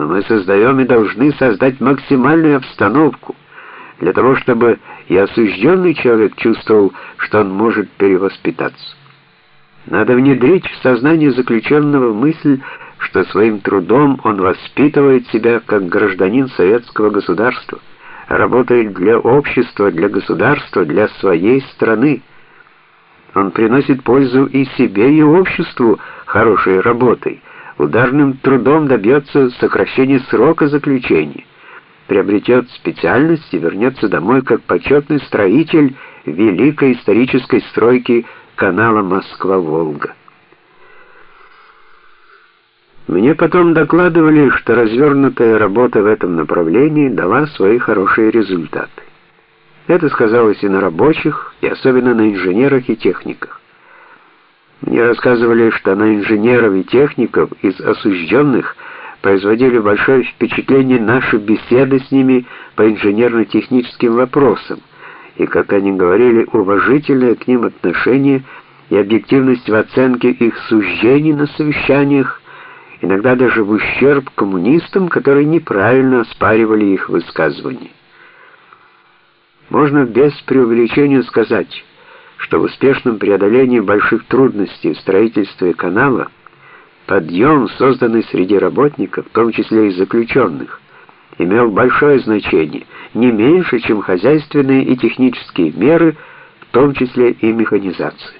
Но мы создаем и должны создать максимальную обстановку для того, чтобы и осужденный человек чувствовал, что он может перевоспитаться. Надо внедрить в сознание заключенного мысль, что своим трудом он воспитывает себя как гражданин советского государства, работает для общества, для государства, для своей страны. Он приносит пользу и себе, и обществу хорошей работой, ударным трудом добьется сокращения срока заключения, приобретет специальность и вернется домой как почетный строитель великой исторической стройки канала Москва-Волга. Мне потом докладывали, что развернутая работа в этом направлении дала свои хорошие результаты. Это сказалось и на рабочих, и особенно на инженерах и техниках. Мне рассказывали, что на инженеров и техников из осужденных производили большое впечатление наши беседы с ними по инженерно-техническим вопросам, и, как они говорили, уважительное к ним отношение и объективность в оценке их суждений на совещаниях иногда даже в ущерб коммунистам, которые неправильно оспаривали их высказывания. Можно без преувеличения сказать, что в успешном преодолении больших трудностей в строительстве канала подъем, созданный среди работников, в том числе и заключенных, имел большое значение, не меньше, чем хозяйственные и технические меры, в том числе и механизация.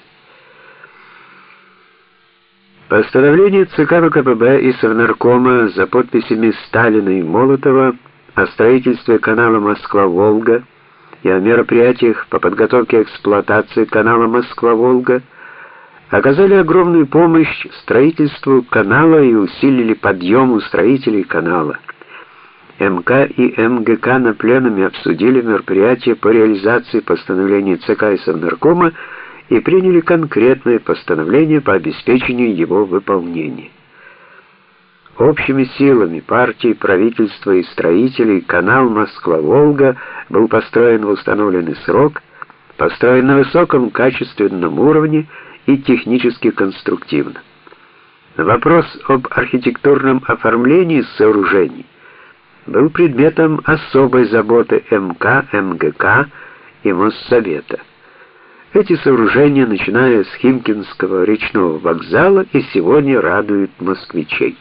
Постановление ЦК ВКПБ и Совнаркома за подписями Сталина и Молотова о строительстве канала Москва-Волга и о мероприятиях по подготовке эксплуатации канала Москва-Волга оказали огромную помощь строительству канала и усилили подъем у строителей канала. МК и МГК на пленуме обсудили мероприятия по реализации постановления ЦК и Совнаркома и приняли конкретное постановление по обеспечению его выполнения. Общими силами партии, правительства и строителей канал Москва-Волга был построен в установленный срок, построен на высоком качественном уровне и технически конструктивно. Вопрос об архитектурном оформлении сооружений был предметом особой заботы МК, МГК и Моссовета. Эти сооружения, начиная с Химкинского речного вокзала, и сегодня радуют москвичей.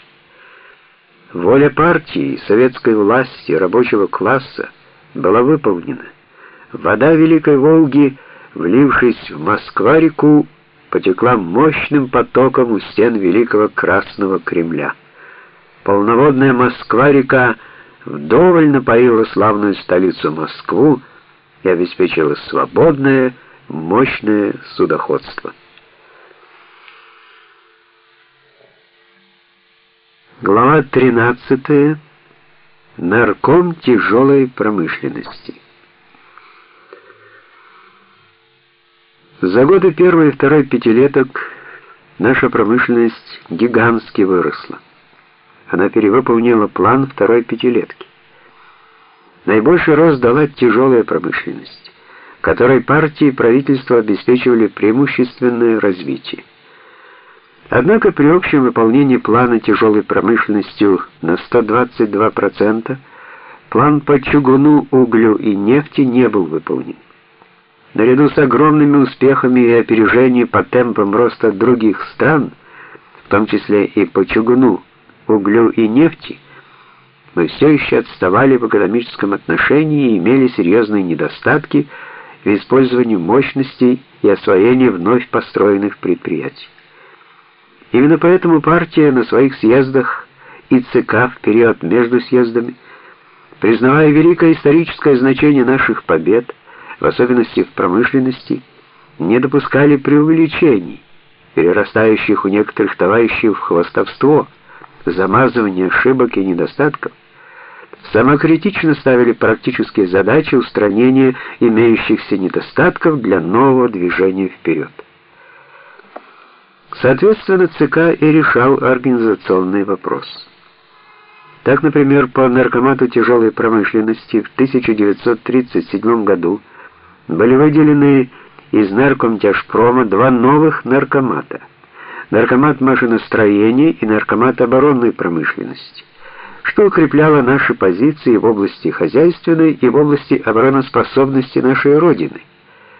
Воля партии, советской власти, рабочего класса была выполнена. Вода Великой Волги, влившись в Москва-реку, потекла мощным потоком у стен Великого Красного Кремля. Полноводная Москва-река вдоволь напоила славную столицу Москву и обеспечила свободное, мощное судоходство. Глава 13. Нарком тяжелой промышленности. За годы первой и второй пятилеток наша промышленность гигантски выросла. Она перевыполнила план второй пятилетки. Наибольший рост дала тяжелая промышленность которой партии и правительство обеспечивали преимущественное развитие. Однако при общем выполнении плана тяжелой промышленностью на 122% план по чугуну, углю и нефти не был выполнен. Наряду с огромными успехами и опережением по темпам роста других стран, в том числе и по чугуну, углю и нефти, мы все еще отставали в экономическом отношении и имели серьезные недостатки – в использовании мощностей и освоении вновь построенных предприятий. Именно поэтому партия на своих съездах и ЦК в период между съездами, признавая великое историческое значение наших побед, в особенности в промышленности, не допускали преувеличений, перерастающих у некоторых товарищей в хвастовство, замазывание ошибок и недостатков, самокритично ставили практические задачи устранения имеющихся недостатков для нового движения вперед. Соответственно, ЦК и решал организационный вопрос. Так, например, по наркомату тяжелой промышленности в 1937 году были выделены из наркомтяжпрома два новых наркомата: наркомат машиностроения и наркомат оборонной промышленности. что укрепляло наши позиции в области хозяйственной и в области обороноспособности нашей Родины.